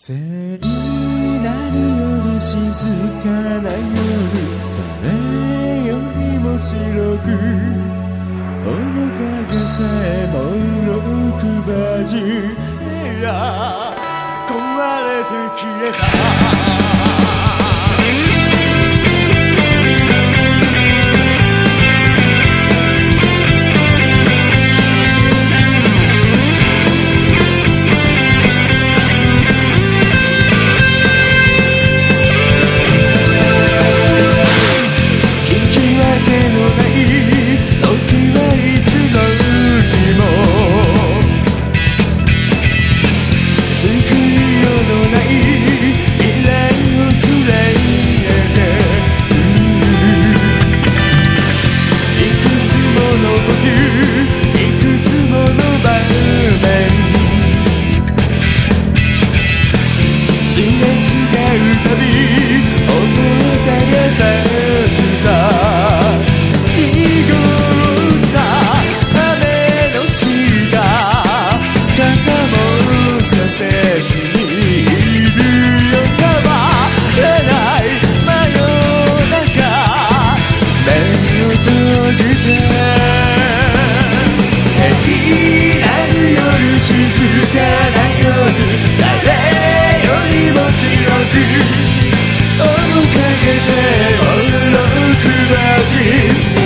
聖になるより静かな夜誰よりも白く面影さえも色くばじいや壊れて消えた。 얼른 얼른 그다지